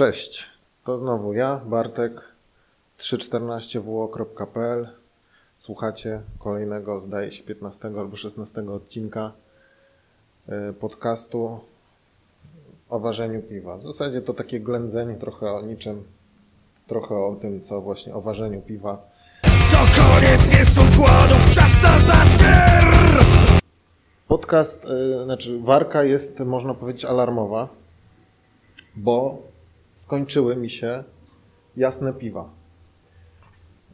Cześć, to znowu ja, Bartek, 314wo.pl. Słuchacie kolejnego, zdaje się, 15 albo 16 odcinka y, podcastu o ważeniu piwa. W zasadzie to takie ględzenie trochę o niczym, trochę o tym, co właśnie o ważeniu piwa. To koniec jest układów, czas na zacier! Podcast, y, znaczy warka jest, można powiedzieć, alarmowa, bo skończyły mi się jasne piwa.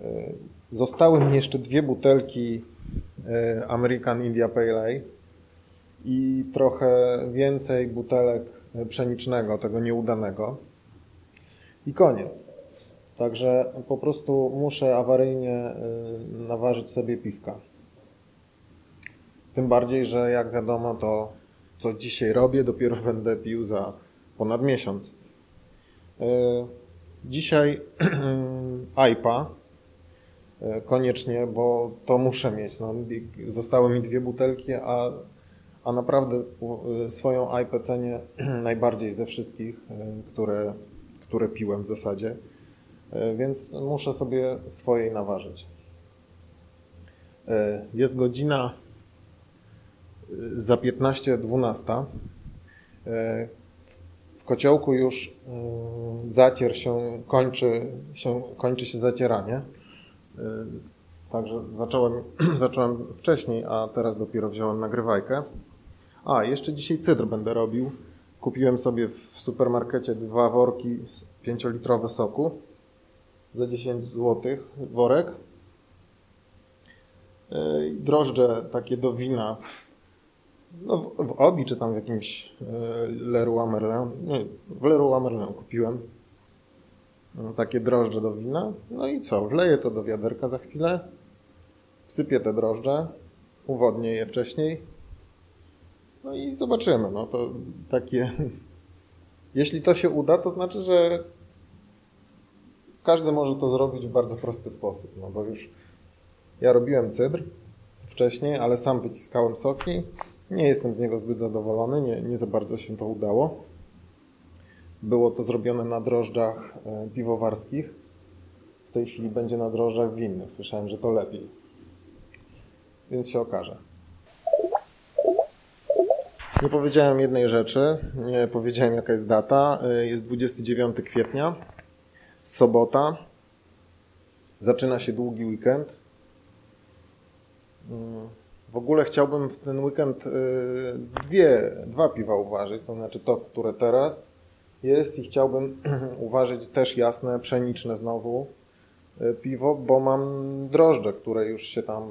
Y, Zostały mi jeszcze dwie butelki y, American India Pale Ale i trochę więcej butelek pszenicznego, tego nieudanego. I koniec. Także po prostu muszę awaryjnie y, naważyć sobie piwka. Tym bardziej, że jak wiadomo, to co dzisiaj robię, dopiero będę pił za ponad miesiąc. Yy, Dzisiaj IPA yy, koniecznie, bo to muszę mieć. No, zostały mi dwie butelki, a, a naprawdę yy, swoją IPę cenię najbardziej ze wszystkich, które, które piłem w zasadzie. Więc muszę sobie swojej naważyć. Jest godzina za 15-12. Kociołku już y, zacier się kończy, się, kończy się zacieranie. Y, Także zacząłem, zacząłem wcześniej, a teraz dopiero wziąłem nagrywajkę. A, jeszcze dzisiaj cydr będę robił. Kupiłem sobie w supermarkecie dwa worki 5-litrowe soku za 10 zł worek. Y, Drożdże takie do wina no, w, Obi czy tam w jakimś e, Leroy Merlin, nie, w Leroy Merlin kupiłem no, takie drożdże do wina. No i co, wleję to do wiaderka za chwilę, sypię te drożdże, uwodnię je wcześniej. No i zobaczymy, no to takie... Jeśli to się uda, to znaczy, że każdy może to zrobić w bardzo prosty sposób, no bo już ja robiłem cydr wcześniej, ale sam wyciskałem soki. Nie jestem z niego zbyt zadowolony, nie, nie za bardzo się to udało. Było to zrobione na drożdżach e, piwowarskich. W tej chwili będzie na drożdżach winnych. Słyszałem, że to lepiej. Więc się okaże. Nie powiedziałem jednej rzeczy. Nie powiedziałem, jaka jest data. E, Jest 29 kwietnia. Sobota. Zaczyna się długi weekend. W ogóle chciałbym w ten weekend y, dwie, dwa piwa uważać, to znaczy to, które teraz jest i chciałbym uważać też jasne, pszeniczne znowu y, piwo, bo mam drożdże, które już się tam,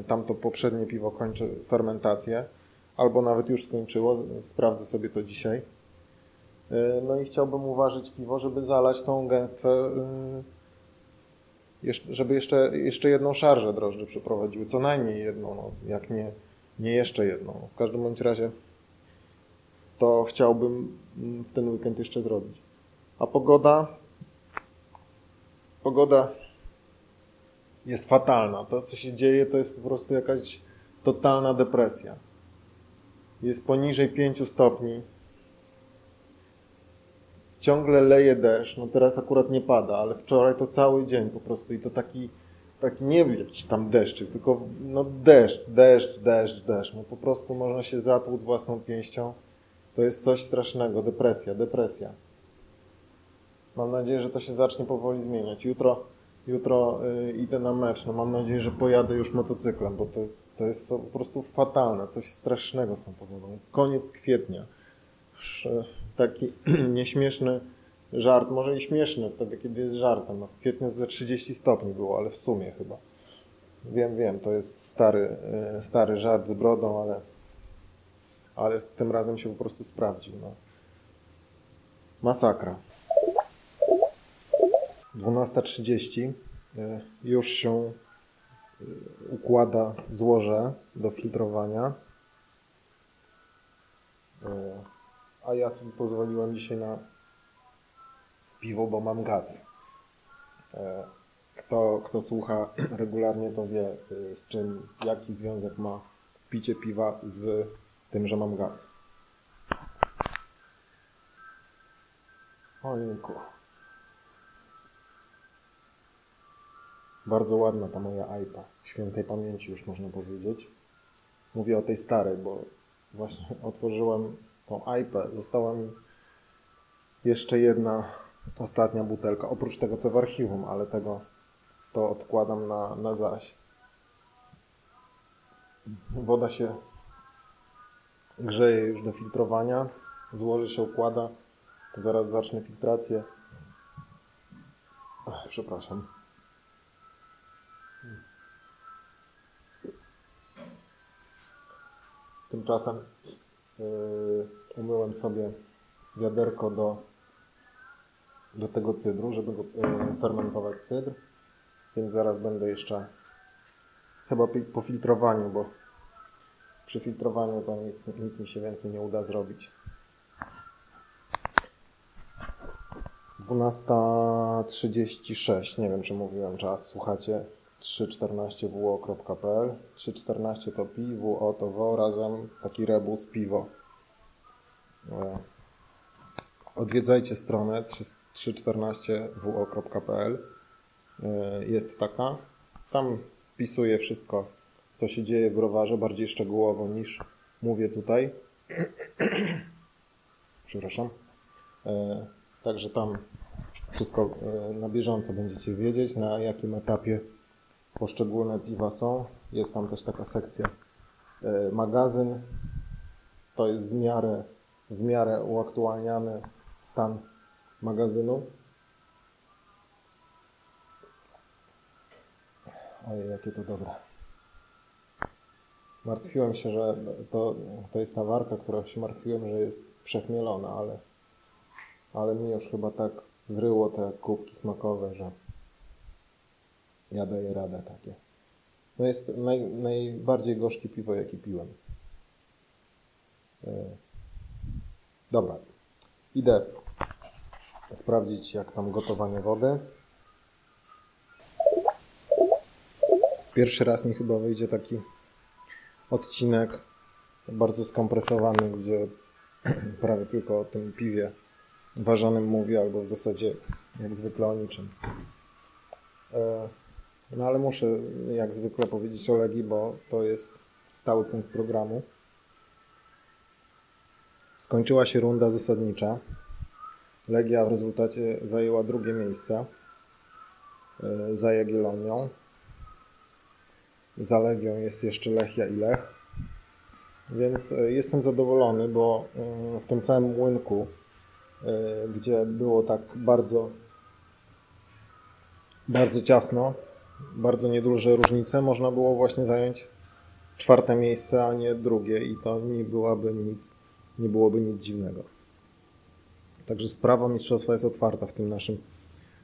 y, tamto poprzednie piwo kończy fermentację, albo nawet już skończyło, sprawdzę sobie to dzisiaj. No i chciałbym uważać piwo, żeby zalać tą gęstwę żeby jeszcze, jeszcze jedną szarżę drożdży przeprowadziły, co najmniej jedną, no, jak nie, nie jeszcze jedną. W każdym bądź razie to chciałbym mm, w ten weekend jeszcze zrobić. A pogoda? Pogoda jest fatalna. To, co się dzieje, to jest po prostu jakaś totalna depresja. Jest poniżej 5 stopni. Ciągle leje deszcz. No teraz akurat nie pada, ale wczoraj to cały dzień po prostu i to taki, taki nie jakiś tam deszczyk, tylko no deszcz, deszcz, deszcz, deszcz. No po prostu można się zatłuc własną pięścią. To jest coś strasznego. Depresja, depresja. Mam nadzieję, że to się zacznie powoli zmieniać. Jutro, jutro y, idę na mecz. No mam nadzieję, że pojadę już motocyklem, bo to, to jest to po prostu fatalne. Coś strasznego z tą pogodą. Koniec kwietnia. Sz- Taki nieśmieszny żart, może i śmieszny wtedy, kiedy jest żartem. No, w kwietniu ze 30 stopni było, ale w sumie chyba. Wiem, wiem, to jest stary, y, stary żart z brodą, ale, ale tym razem się po prostu sprawdził. No. Masakra. 12.30 y, już się y, układa złoże do filtrowania. A ja sobie pozwoliłem dzisiaj na piwo, bo mam gaz. E, Kto, kto słucha regularnie, to wie, y, z czym, jaki związek ma picie piwa z tym, że mam gaz. Ojku. Bardzo ładna ta moja iPa. Świętej pamięci już można powiedzieć. Mówię o tej starej, bo właśnie otworzyłem tą iPę. Została mi jeszcze jedna ostatnia butelka. Oprócz tego, co w archiwum, ale tego to odkładam na, na zaś. Woda się grzeje już do filtrowania. Złoży się, układa. Zaraz zacznę filtrację. Ach, przepraszam. Tymczasem umyłem sobie wiaderko do, do tego cydru, żeby go yy, fermentować cydr. Więc zaraz będę jeszcze chyba po filtrowaniu, bo przy filtrowaniu to nic, nic mi się więcej nie uda zrobić. 12.36, nie wiem czy mówiłem czas, słuchacie 314wo.pl 314 to pi, wo to wo, razem taki rebus piwo. E, odwiedzajcie stronę 314wo.pl e, jest taka. Tam wpisuję wszystko, co się dzieje w browarze, bardziej szczegółowo niż mówię tutaj. Przepraszam. E, także tam wszystko na bieżąco będziecie wiedzieć, na jakim etapie poszczególne piwa są. Jest tam też taka sekcja e, magazyn. To jest w miarę, w miarę uaktualniany stan magazynu. Ojej, jakie to dobre. Martwiłem się, że to, to jest ta warka, która się martwiłem, że jest przechmielona, ale, ale mi już chyba tak zryło te kubki smakowe, że ja daję radę takie. No jest naj, najbardziej gorzkie piwo, jakie piłem. E, dobra. Idę sprawdzić, jak tam gotowanie wody. Pierwszy raz mi chyba wyjdzie taki odcinek bardzo skompresowany, gdzie prawie tylko o tym piwie ważonym mówię, albo w zasadzie jak zwykle o niczym. E, no ale muszę jak zwykle powiedzieć o Legii, bo to jest stały punkt programu. Skończyła się runda zasadnicza. Legia w rezultacie zajęła drugie miejsce e, za Jagiellonią. Za Legią jest jeszcze Lechia i Lech. Więc e, jestem zadowolony, bo e, w tym całym łynku, gdzie było tak bardzo bardzo ciasno, bardzo nieduże różnice, można było właśnie zająć czwarte miejsce, a nie drugie i to nie byłaby nic, nie byłoby nic dziwnego. Także sprawa mistrzostwa jest otwarta w tym naszym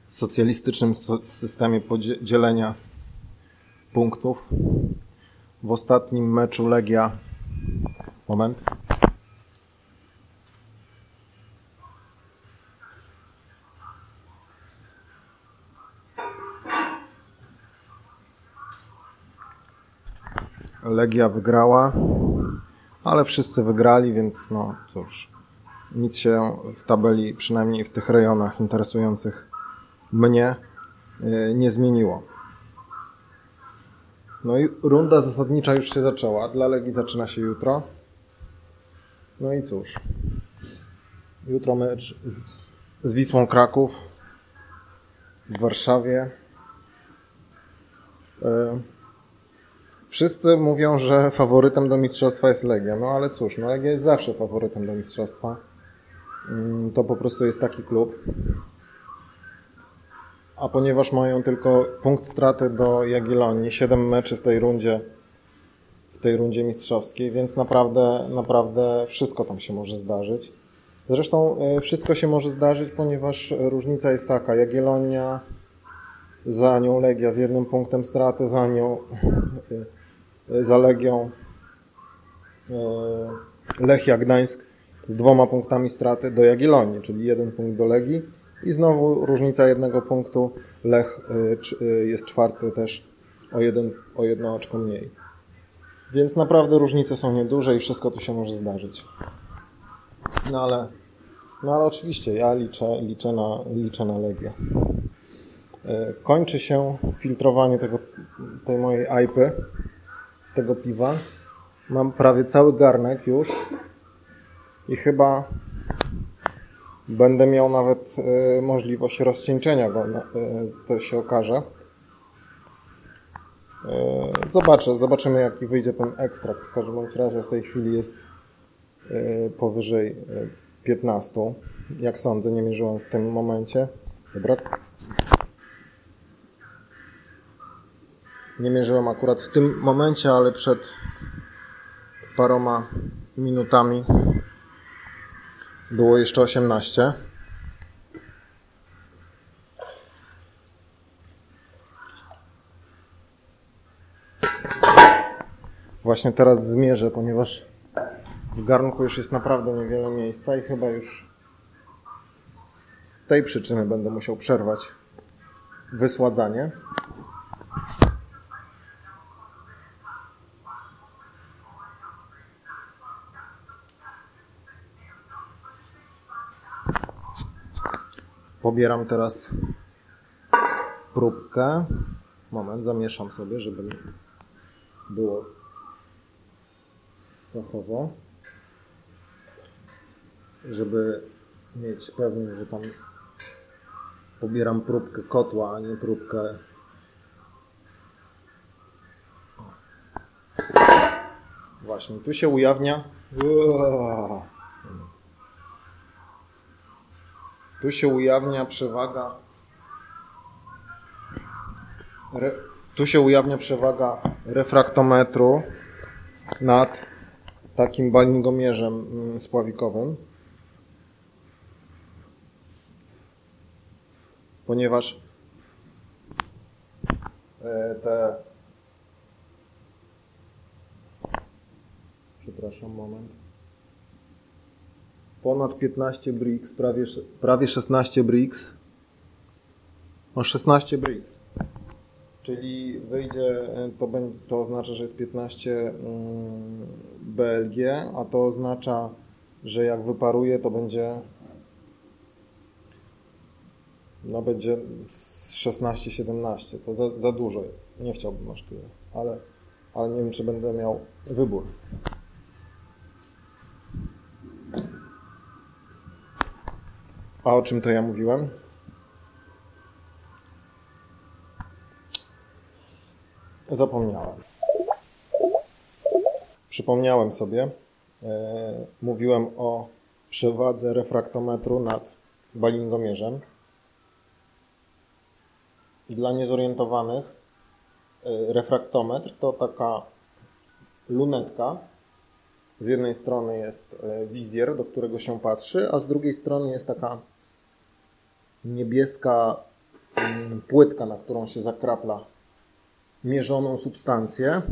socjalistycznym systemie podzielenia punktów. W ostatnim meczu Legia moment Legia wygrała, ale wszyscy wygrali, więc no cóż, nic się w tabeli, przynajmniej w tych rejonach interesujących mnie, y, nie zmieniło. No i runda zasadnicza już się zaczęła. Dla Legii zaczyna się jutro. No i cóż. Jutro mecz z Wisłą Kraków w Warszawie. Wszyscy mówią, że faworytem do mistrzostwa jest Legia. No ale cóż, no Legia jest zawsze faworytem do mistrzostwa. Mm, to po prostu jest taki klub. A ponieważ mają tylko punkt straty do Jagiellonii, 7 meczy w tej rundzie, w tej rundzie mistrzowskiej, więc naprawdę, naprawdę wszystko tam się może zdarzyć. Zresztą e, wszystko się może zdarzyć, ponieważ różnica jest taka. Jagiellonia za nią Legia z jednym punktem straty, za nią za Legią e, Lechia Gdańsk z dwoma punktami straty do Jagiellonii, czyli jeden punkt do Legii i znowu różnica jednego punktu. Lech e, e, jest czwarty też o, jeden, o jedno oczko mniej. Więc naprawdę różnice są nieduże i wszystko tu się może zdarzyć. No ale No ale oczywiście ja liczę, liczę, na, liczę na Legię. Kończy się filtrowanie tego, tej mojej ajpy, tego piwa. Mam prawie cały garnek już i chyba będę miał nawet e, możliwość rozcieńczenia go, e, to się okaże. Zobaczę, zobaczymy jaki wyjdzie ten ekstrakt. W każdym razie w tej chwili jest powyżej 15. Jak sądzę, nie mierzyłem w tym momencie. Dobra. Nie mierzyłem akurat w tym momencie, ale przed paroma minutami było jeszcze 18. Właśnie teraz zmierzę, ponieważ w garnku już jest naprawdę niewiele miejsca i chyba już z tej przyczyny będę musiał przerwać wysładzanie. Pobieram teraz próbkę. Moment, zamieszam sobie, żeby było fachowo. Żeby mieć pewność, że tam pobieram próbkę kotła, a nie próbkę. Właśnie, tu się ujawnia tu się ujawnia przewaga re... tu się ujawnia przewaga refraktometru nad takim balingomierzem mm, spławikowym. ponieważ e, te przepraszam, moment ponad 15 bricks, prawie, prawie 16 bricks o 16 bricks czyli wyjdzie, to, będzie, to oznacza, że jest 15 mm, BLG, a to oznacza, że jak wyparuje, to będzie no będzie 16-17, to za, za dużo. Nie chciałbym aż tyle, ale, ale nie wiem, czy będę miał wybór. A o czym to ja mówiłem? Zapomniałem. Przypomniałem sobie. E, mówiłem o przewadze refraktometru nad balingomierzem. Dla niezorientowanych y, refraktometr to taka lunetka. Z jednej strony jest y, wizjer, do którego się patrzy, a z drugiej strony jest taka niebieska mm, płytka, na którą się zakrapla mierzoną substancję.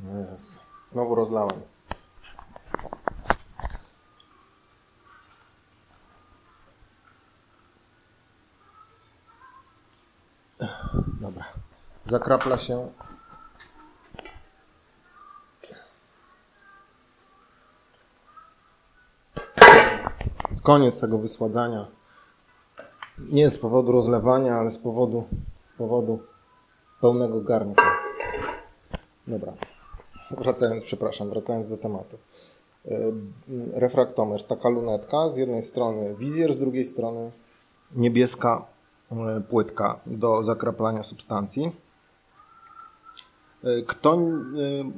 Jezu, znowu rozlałem. Dobra. Zakrapla się koniec tego wysładzania. Nie z powodu rozlewania, ale z powodu, z powodu pełnego garnka. Dobra. Wracając, przepraszam, wracając do tematu. E, refraktometr, taka lunetka, z jednej strony wizjer, z drugiej strony niebieska E, płytka do zakraplania substancji. E, kto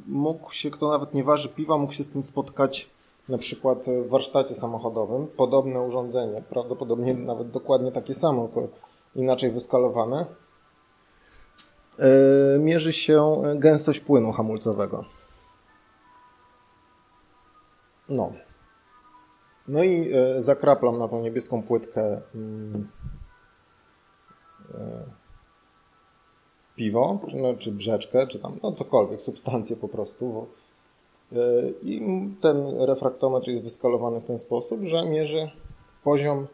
mógł się, kto nawet nie waży piwa, mógł się z tym spotkać na przykład w warsztacie samochodowym. Podobne urządzenie, prawdopodobnie nawet dokładnie takie samo, inaczej wyskalowane. Mierzy się gęstość płynu hamulcowego. No. No i zakraplam na tą niebieską płytkę mm, E, piwo, no, czy brzeczkę, czy tam no, cokolwiek, substancję po prostu. E, I ten refraktometr jest wyskalowany w ten sposób, że mierzy poziom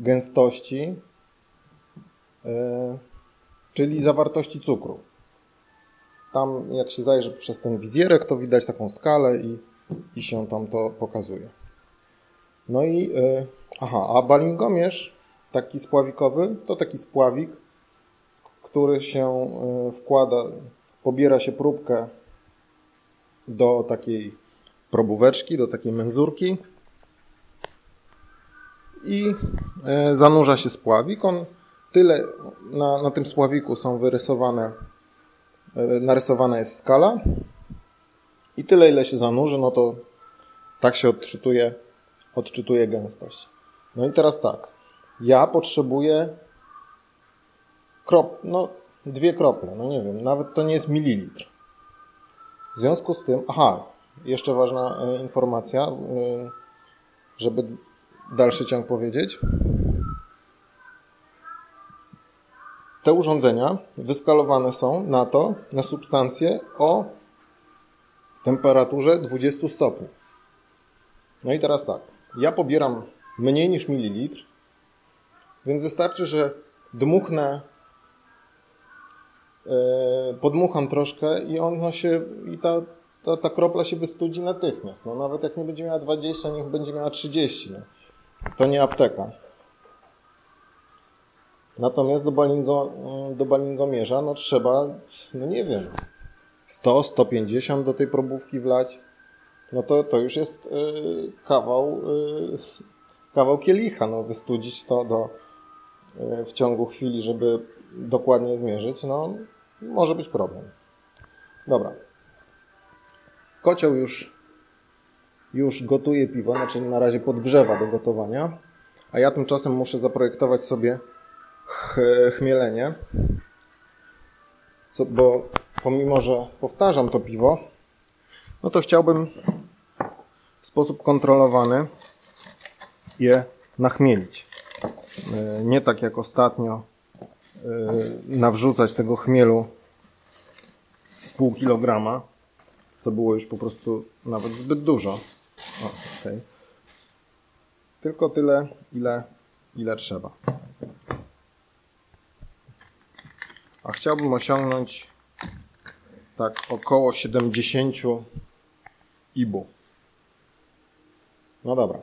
gęstości, e, czyli zawartości cukru. Tam jak się zajrzy przez ten wizjerek, to widać taką skalę i i się tam to pokazuje. No i, yy, aha, a balingomierz taki spławikowy to taki spławik, który się wkłada, pobiera się próbkę do takiej probóweczki, do takiej menzurki i yy, zanurza się spławik. On tyle, na, na tym spławiku są wyrysowane, yy, narysowana jest skala i tyle, ile się zanurzy, no to tak się odczytuje, odczytuje gęstość. No i teraz tak. Ja potrzebuję krop, no dwie krople, no nie wiem, nawet to nie jest mililitr. W związku z tym, aha, jeszcze ważna e, informacja, e, żeby dalszy ciąg powiedzieć. Te urządzenia wyskalowane są na to, na substancję o temperaturze 20 stopni. No i teraz tak, ja pobieram mniej niż mililitr, więc wystarczy, że dmuchnę, podmucham troszkę i ona się, i ta, ta, ta kropla się wystudzi natychmiast. No nawet jak nie będzie miała 20, niech będzie miała 30. No. To nie apteka. Natomiast do, balingo, do balingomierza no trzeba, no nie wiem, 100, 150 do tej probówki wlać, no to, to już jest yy, kawał, yy, kawał kielicha. No, wystudzić to do, yy, w ciągu chwili, żeby dokładnie zmierzyć, no może być problem. Dobra. Kocioł już, już gotuje piwo, znaczy na razie podgrzewa do gotowania, a ja tymczasem muszę zaprojektować sobie ch chmielenie, co, bo pomimo, że powtarzam to piwo, no to chciałbym w sposób kontrolowany je nachmielić. E, nie tak jak ostatnio nawrzucać tego chmielu pół kilograma, co było już po prostu nawet zbyt dużo. O, okay. Tylko tyle, ile, ile trzeba. A chciałbym osiągnąć tak około 70 ibu. No dobra.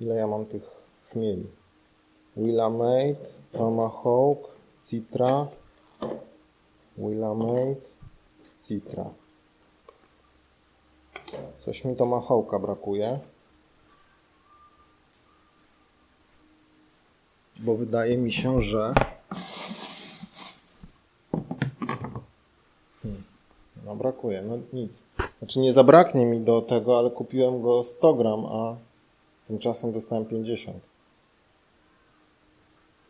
Ile ja mam tych chmieli? Willamate, Tomahawk, Citra, Willamate, Citra. Coś mi Tomahawka brakuje. Bo wydaje mi się, że No brakuje, no nic. Znaczy nie zabraknie mi do tego, ale kupiłem go 100 gram, a tymczasem dostałem 50.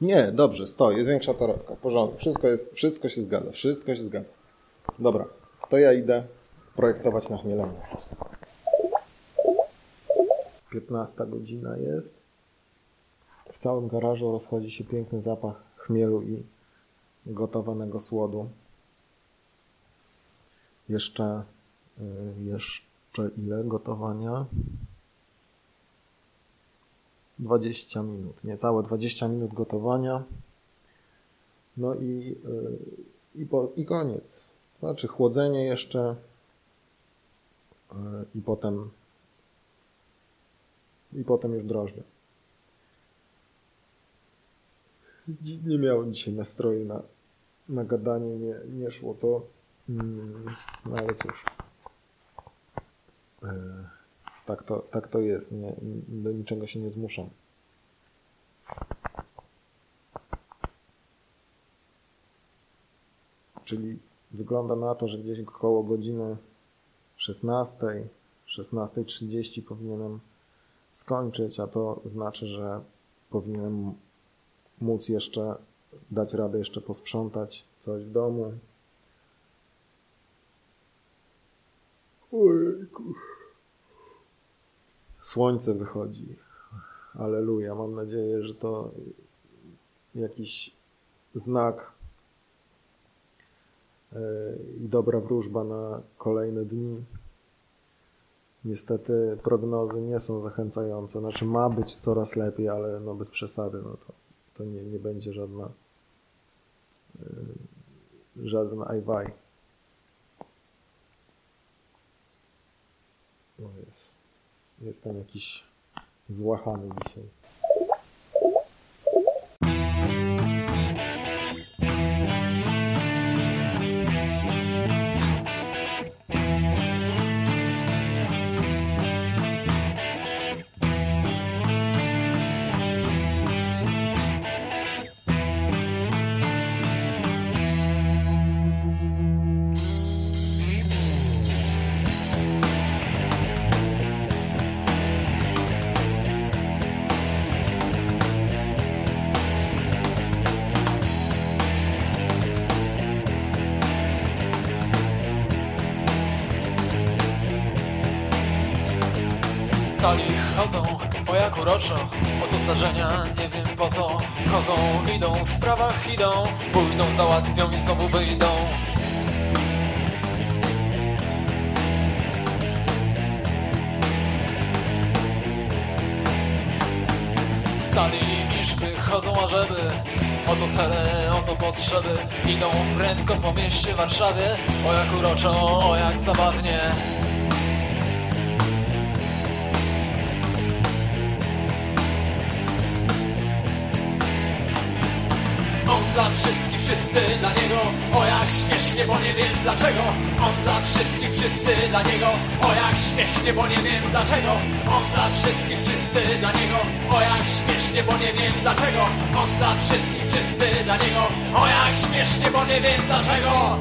Nie, dobrze, 100, jest większa torebka, porządku, wszystko, jest, wszystko się zgadza, wszystko się zgadza. Dobra, to ja idę projektować na chmielenie. 15 godzina jest. W całym garażu rozchodzi się piękny zapach chmielu i gotowanego słodu. Jeszcze, y, jeszcze ile gotowania? 20 minut, niecałe 20 minut gotowania. No i, y, i, po, i koniec. Znaczy chłodzenie jeszcze y, i potem i potem już drożdże. Nie miałem dzisiaj nastroju na, na gadanie, nie, nie szło to. Mm, no ale cóż. Tak to, tak to jest. Nie, do niczego się nie zmuszam. Czyli wygląda na to, że gdzieś około godziny 16, 16.30 powinienem skończyć, a to znaczy, że powinienem móc jeszcze dać radę jeszcze posprzątać coś w domu, Słońce wychodzi. Aleluja. Mam nadzieję, że to jakiś znak e, i dobra wróżba na kolejne dni. Niestety prognozy nie są zachęcające. Znaczy ma być coraz lepiej, ale no bez przesady no to, to nie, nie będzie żadna e, żaden ajwaj. No jest. Jestem jakiś złachany dzisiaj. Stali chodzą, o jak uroczo Oto zdarzenia, nie wiem po co. Chodzą, idą, w sprawach idą. Pójdą, załatwią i znowu wyjdą. Stali iżby, chodzą ażeby Oto cele, oto potrzeby. Idą prędko po mieście Warszawie O jak uroczo, o jak zabawnie dla wszystkich, wszyscy dla niego. O jak śmiesznie, bo nie wiem dlaczego. On dla wszystkich, wszyscy dla niego. O jak śmiesznie, bo nie wiem dlaczego. On dla wszystkich, wszyscy dla niego. O jak śmiesznie, bo nie wiem dlaczego. On dla wszystkich, wszyscy dla niego. O jak śmiesznie, bo nie wiem dlaczego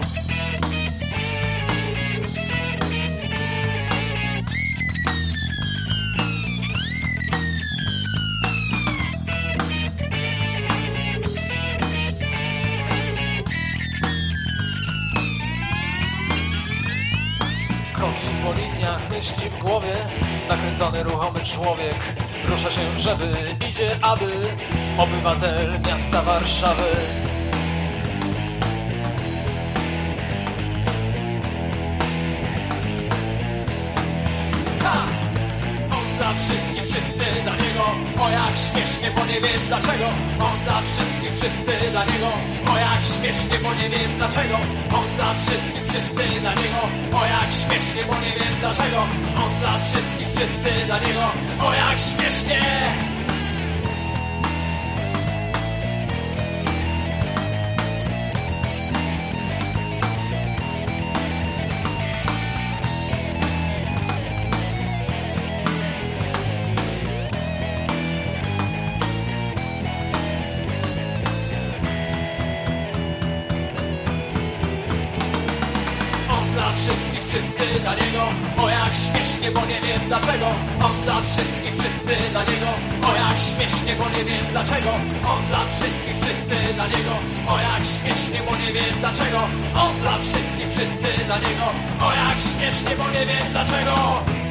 myśli w głowie Nakręcony, ruchomy człowiek Rusza się, żeby, idzie, aby Obywatel miasta Warszawy śmiesznie, bo nie wiem dlaczego. On dla wszystkich, wszyscy dla niego. O jak śmiesznie, bo nie wiem dlaczego. On dla wszystkich, wszyscy dla niego. O jak śmiesznie, bo nie wiem dlaczego. On dla wszystkich, wszyscy dla niego. O jak śmiesznie wszyscy dla niego. O jak śmiesznie, bo nie wiem dlaczego. On dla wszystkich, wszyscy dla niego. O jak śmiesznie, bo nie wiem dlaczego. On dla wszystkich, wszyscy dla niego. O jak śmiesznie, bo nie wiem dlaczego. On dla wszystkich, wszyscy dla niego. O jak śmiesznie, bo nie wiem dlaczego